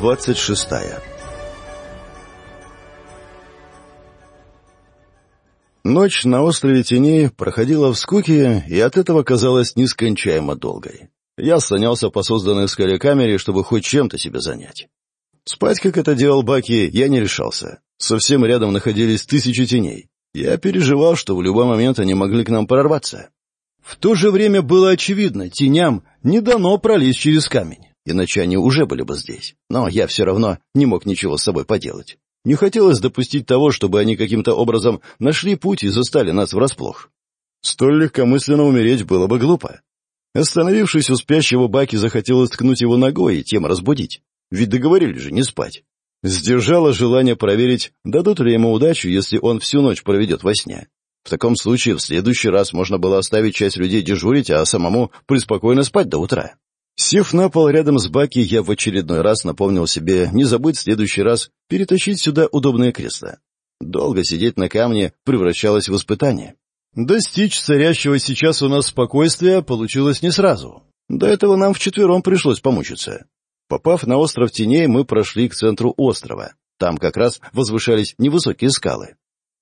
26 шестая. Ночь на острове Теней проходила в скуке и от этого казалась нескончаемо долгой. Я слонялся по созданной в скале камере, чтобы хоть чем-то себя занять. Спать, как это делал Баки, я не решался. Совсем рядом находились тысячи теней. Я переживал, что в любой момент они могли к нам прорваться. В то же время было очевидно, теням не дано пролезть через камень иначе они уже были бы здесь. Но я все равно не мог ничего с собой поделать. Не хотелось допустить того, чтобы они каким-то образом нашли путь и застали нас врасплох. Столь легкомысленно умереть было бы глупо. Остановившись у спящего Баки, захотелось ткнуть его ногой и тем разбудить. Ведь договорились же не спать. Сдержало желание проверить, дадут ли ему удачу, если он всю ночь проведет во сне. В таком случае в следующий раз можно было оставить часть людей дежурить, а самому преспокойно спать до утра. Сев на пол рядом с Баки, я в очередной раз напомнил себе не забыть в следующий раз перетащить сюда удобное кресло. Долго сидеть на камне превращалось в испытание. Достичь царящего сейчас у нас спокойствия получилось не сразу. До этого нам вчетвером пришлось помучиться. Попав на остров теней, мы прошли к центру острова. Там как раз возвышались невысокие скалы.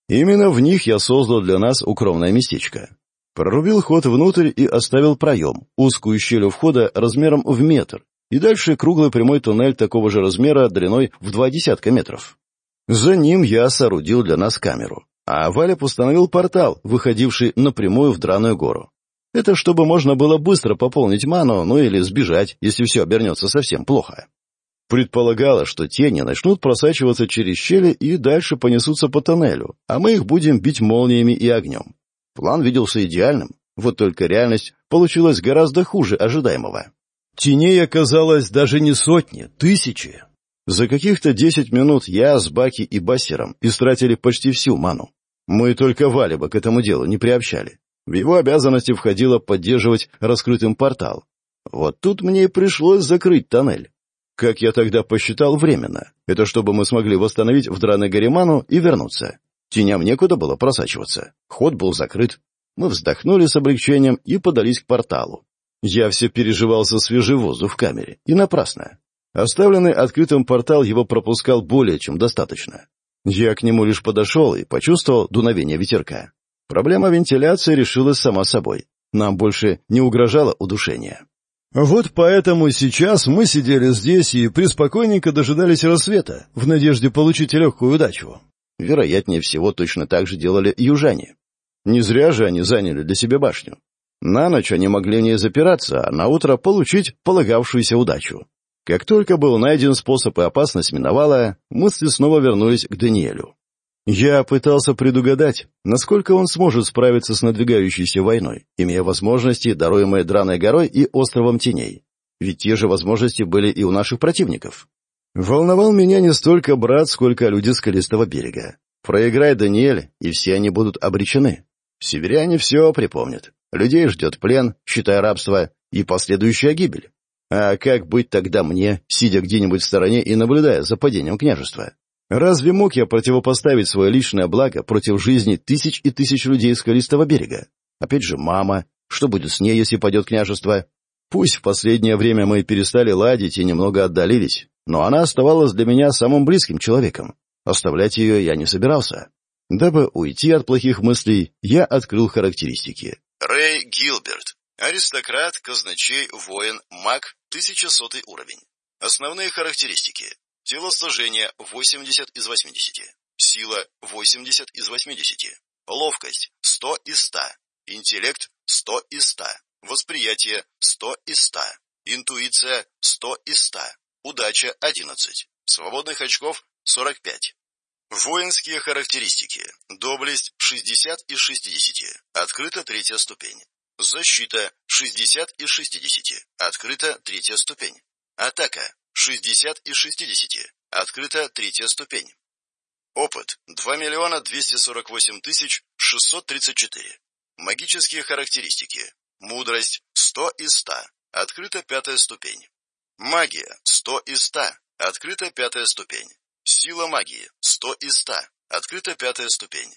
Именно в них я создал для нас укромное местечко. Прорубил ход внутрь и оставил проем, узкую щель у входа размером в метр, и дальше круглый прямой туннель такого же размера длиной в два десятка метров. За ним я соорудил для нас камеру, а Валя установил портал, выходивший напрямую в драную гору. Это чтобы можно было быстро пополнить ману, ну или сбежать, если все обернется совсем плохо. Предполагало, что тени начнут просачиваться через щели и дальше понесутся по тоннелю, а мы их будем бить молниями и огнем. План виделся идеальным, вот только реальность получилась гораздо хуже ожидаемого. Теней оказалось даже не сотни, тысячи. За каких-то десять минут я с Баки и Бассером истратили почти всю ману. Мы только Валиба к этому делу не приобщали. В его обязанности входило поддерживать раскрытым портал. Вот тут мне и пришлось закрыть тоннель. Как я тогда посчитал временно. Это чтобы мы смогли восстановить в Драной Гариману и вернуться. Теням некуда было просачиваться. Ход был закрыт. Мы вздохнули с облегчением и подались к порталу. Я все переживал за свежий воздух в камере. И напрасно. Оставленный открытым портал его пропускал более чем достаточно. Я к нему лишь подошел и почувствовал дуновение ветерка. Проблема вентиляции решилась сама собой. Нам больше не угрожало удушение. Вот поэтому сейчас мы сидели здесь и преспокойненько дожидались рассвета, в надежде получить легкую удачу. Вероятнее всего, точно так же делали южане. Не зря же они заняли для себя башню. На ночь они могли в ней запираться, а на утро получить полагавшуюся удачу. Как только был найден способ и опасность миновала, мысли снова вернулись к Даниэлю. Я пытался предугадать, насколько он сможет справиться с надвигающейся войной, имея возможности, даруемые Драной горой и Островом Теней. Ведь те же возможности были и у наших противников. Волновал меня не столько брат, сколько люди с Колистого берега. Проиграй Даниэль, и все они будут обречены. Северяне все припомнят. Людей ждет плен, считая рабство, и последующая гибель. А как быть тогда мне, сидя где-нибудь в стороне и наблюдая за падением княжества? Разве мог я противопоставить свое личное благо против жизни тысяч и тысяч людей с Колистого берега? Опять же, мама. Что будет с ней, если падет княжество? Пусть в последнее время мы перестали ладить и немного отдалились, но она оставалась для меня самым близким человеком. Оставлять ее я не собирался. Дабы уйти от плохих мыслей, я открыл характеристики. Рэй Гилберт. Аристократ, казначей, воин, маг, 1100 уровень. Основные характеристики. Телосложение 80 из 80. Сила 80 из 80. Ловкость 100 из 100. Интеллект 100 из 100. Восприятие 100 из 100. Интуиция 100 из 100 удача – 11, свободных очков – 45. Воинские характеристики. Доблесть – 60 из 60, открыта третья ступень. Защита – 60 из 60, открыта третья ступень. Атака – 60 из 60, открыта третья ступень. Опыт – 2 миллиона 248 тысяч 634. Магические характеристики. Мудрость – 100 из 100, открыта пятая ступень. Магия – 100 из 100. Открыта пятая ступень. Сила магии – 100 из 100. Открыта пятая ступень.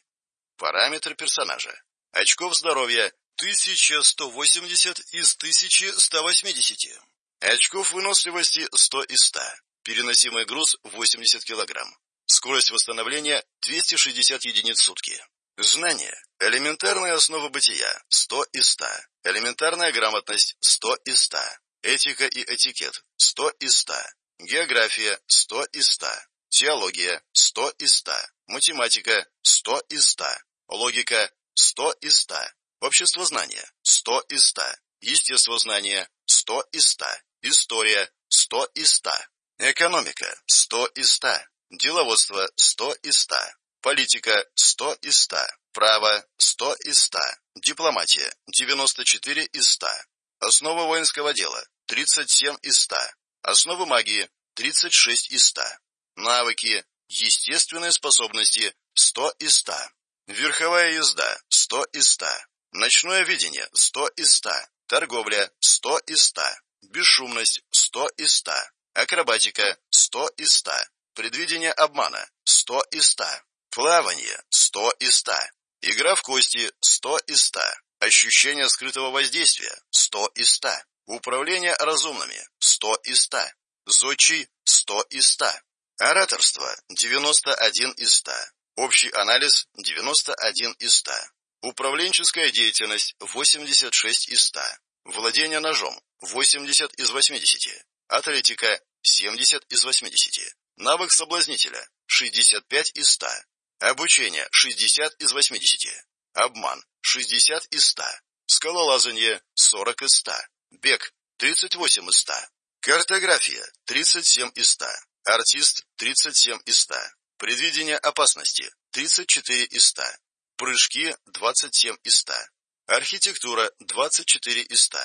Параметры персонажа. Очков здоровья – 1180 из 1180. Очков выносливости – 100 из 100. Переносимый груз – 80 килограмм. Скорость восстановления – 260 единиц в сутки. Знания: Элементарная основа бытия – 100 из 100. Элементарная грамотность – 100 из 100. Этика и этикет – 100 из 100. География – 100 из 100. Теология – 100 из 100. Математика – 100 из 100. Логика – 100 из 100. Общество знания – 100 из 100. Естествознание – 100 из 100. История – 100 из 100. Экономика – 100 из 100. Деловодство – 100 из 100. Политика – 100 из 100. Право – 100 из 100. Дипломатия – 94 из 100. Основа воинского дела – 37 из 100. Основы магии – 36 из 100. Навыки – естественные способности – 100 из 100. Верховая езда – 100 из 100. Ночное видение – 100 из 100. Торговля – 100 из 100. Бесшумность – 100 из 100. Акробатика – 100 из 100. Предвидение обмана – 100 из 100. Плавание – 100 из 100. Игра в кости – 100 из 100. Ощущение скрытого воздействия – 100 из 100. Управление разумными – 100 из 100. Зодчий – 100 из 100. Ораторство – 91 из 100. Общий анализ – 91 из 100. Управленческая деятельность – 86 из 100. Владение ножом – 80 из 80. Атлетика – 70 из 80. Навык соблазнителя – 65 из 100. Обучение – 60 из 80. Обман 60 из 100, скалолазание 40 из 100, бег 38 из 100, картография 37 из 100, артист 37 из 100, предвидение опасности 34 из 100, прыжки 27 из 100, архитектура 24 из 100,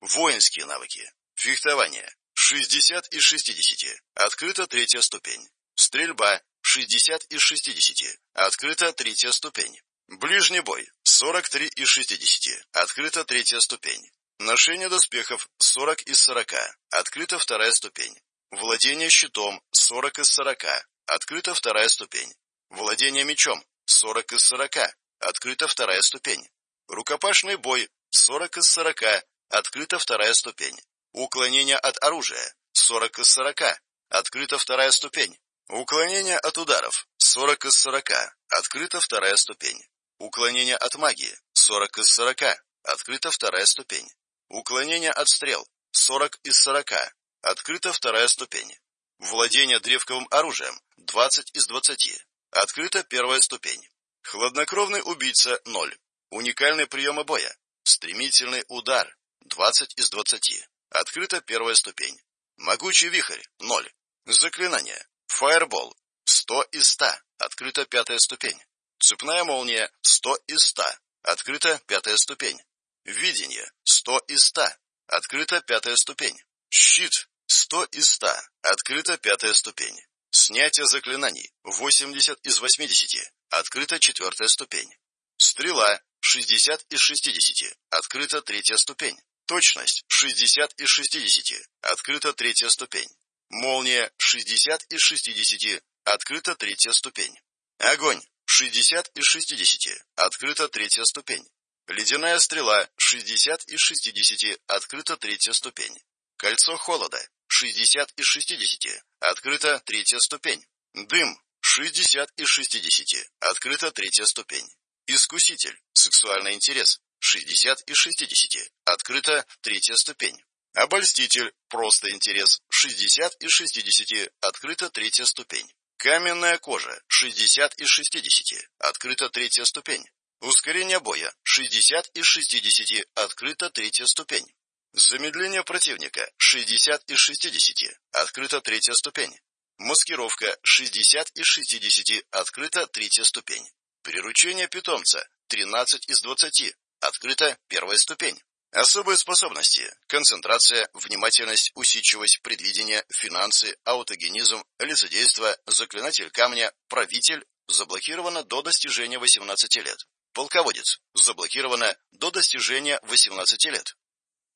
воинские навыки, фехтование 60 из 60, открыта третья ступень, стрельба 60 из 60, открыта третья ступень. Ближний бой. 43 из 60. Открыта третья ступень. Ношение доспехов. 40 из 40. Открыта вторая ступень. Владение щитом. 40 из 40. Открыта вторая ступень. Владение мечом. 40 из 40. Открыта вторая ступень. Рукопашный бой. 40 из 40. Открыта вторая ступень. Уклонение от оружия. 40 из 40. Открыта вторая ступень. Уклонение от ударов. 40 из 40. Открыта вторая ступень. Уклонение от магии. 40 из 40. Открыта вторая ступень. Уклонение от стрел. 40 из 40. Открыта вторая ступень. Владение древковым оружием. 20 из 20. Открыта первая ступень. Хладнокровный убийца 0. Уникальный приемы боя. Стремительный удар. 20 из 20. Открыта первая ступень. Могучий вихрь 0. Заклинание. Фаербол. 100 из 100. Открыта пятая ступень. Цепная молния сто из ста. Открыта пятая ступень. Видение сто из ста. Открыта пятая ступень. Щит сто из ста. Открыта пятая ступень. Снятие заклинаний 80 из 80. Открыта четвертая ступень. Стрела 60 из 60. Открыта третья ступень. Точность 60 из 60. Открыта третья ступень. Молния 60 из 60. Открыта третья ступень. Огонь 60 из 60, открыта третья ступень. Ледяная стрела, 60 из 60, открыта третья ступень. Кольцо холода, 60 из 60, открыта третья ступень. Дым, 60 из 60, открыта третья ступень. Искуситель, сексуальный интерес, 60 из 60, открыта третья ступень. Обольститель, просто интерес, 60 из 60, открыта третья ступень. Каменная кожа 60 из 60, открыта третья ступень. Ускорение боя 60 из 60, открыта третья ступень. Замедление противника 60 из 60, открыта третья ступень. Маскировка 60 из 60, открыта третья ступень. Приручение питомца 13 из 20, открыта первая ступень. Особые способности – концентрация, внимательность, усидчивость, предвидение, финансы, аутогенизм, лицедейство, заклинатель камня, правитель – заблокировано до достижения 18 лет. Полководец – заблокировано до достижения 18 лет.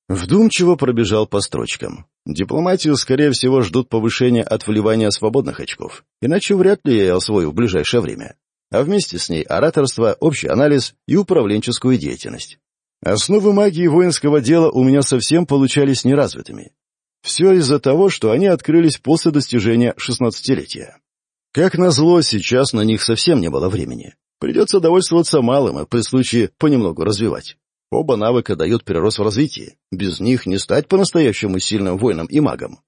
Вдумчиво пробежал по строчкам. Дипломатию, скорее всего, ждут повышения от вливания свободных очков, иначе вряд ли я ее освою в ближайшее время. А вместе с ней ораторство, общий анализ и управленческую деятельность. Основы магии воинского дела у меня совсем получались неразвитыми. Все из-за того, что они открылись после достижения шестнадцатилетия. Как назло, сейчас на них совсем не было времени. Придется довольствоваться малым, а при случае понемногу развивать. Оба навыка дают перерос в развитии. Без них не стать по-настоящему сильным воином и магом.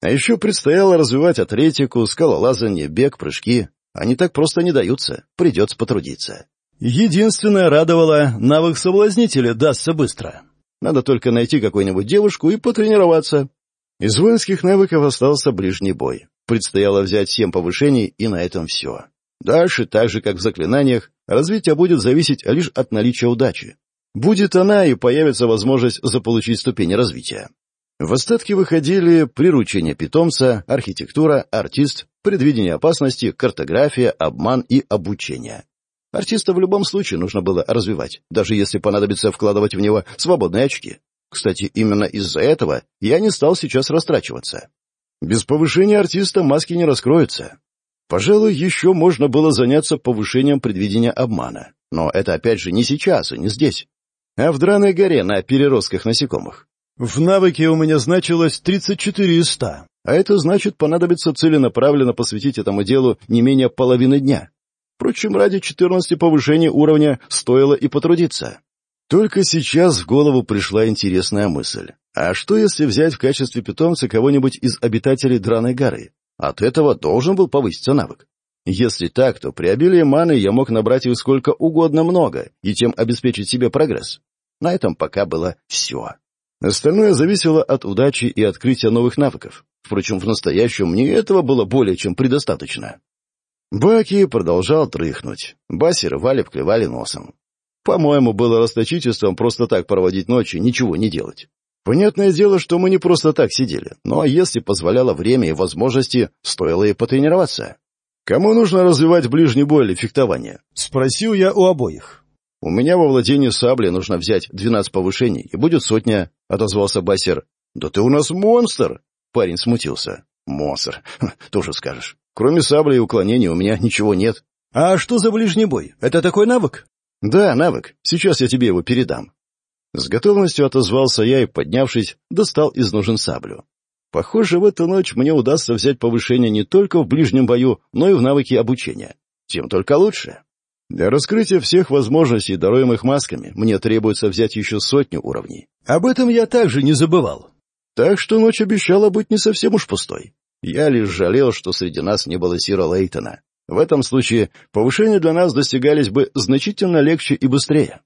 А еще предстояло развивать атлетику, скалолазание, бег, прыжки. Они так просто не даются, придется потрудиться. Единственное радовало, навык соблазнителя дастся быстро. Надо только найти какую-нибудь девушку и потренироваться. Из воинских навыков остался ближний бой. Предстояло взять семь повышений, и на этом все. Дальше, так же как в заклинаниях, развитие будет зависеть лишь от наличия удачи. Будет она, и появится возможность заполучить ступени развития. В остатки выходили приручение питомца, архитектура, артист, предвидение опасности, картография, обман и обучение. Артиста в любом случае нужно было развивать, даже если понадобится вкладывать в него свободные очки. Кстати, именно из-за этого я не стал сейчас растрачиваться. Без повышения артиста маски не раскроются. Пожалуй, еще можно было заняться повышением предвидения обмана. Но это опять же не сейчас и не здесь, а в драной горе на переростках насекомых. В навыке у меня значилось 34 из 100, а это значит понадобится целенаправленно посвятить этому делу не менее половины дня. Впрочем, ради 14 повышения уровня стоило и потрудиться. Только сейчас в голову пришла интересная мысль. А что, если взять в качестве питомца кого-нибудь из обитателей Драной горы? От этого должен был повыситься навык. Если так, то при обилии маны я мог набрать их сколько угодно много и тем обеспечить себе прогресс. На этом пока было все. Остальное зависело от удачи и открытия новых навыков. Впрочем, в настоящем мне этого было более чем предостаточно. Баки продолжал трыхнуть. Бассер валепкой вали носом. По-моему, было расточительством просто так проводить ночью, ничего не делать. Понятное дело, что мы не просто так сидели, но если позволяло время и возможности, стоило и потренироваться. «Кому нужно развивать ближний бой или фехтование?» — спросил я у обоих. «У меня во владении сабли нужно взять двенадцать повышений, и будет сотня», — отозвался Бассер. «Да ты у нас монстр!» — парень смутился. «Монстр, тоже скажешь. Кроме сабли и уклонения у меня ничего нет. А что за ближний бой? Это такой навык? Да, навык. Сейчас я тебе его передам. С готовностью отозвался я и, поднявшись, достал из ножен саблю. Похоже, в эту ночь мне удастся взять повышение не только в ближнем бою, но и в навыке обучения. Тем только лучше. Для раскрытия всех возможностей, даруемых масками, мне требуется взять еще сотню уровней. Об этом я также не забывал. Так что ночь обещала быть не совсем уж пустой. Я лишь жалел, что среди нас не было Сира Лейтона. В этом случае повышения для нас достигались бы значительно легче и быстрее.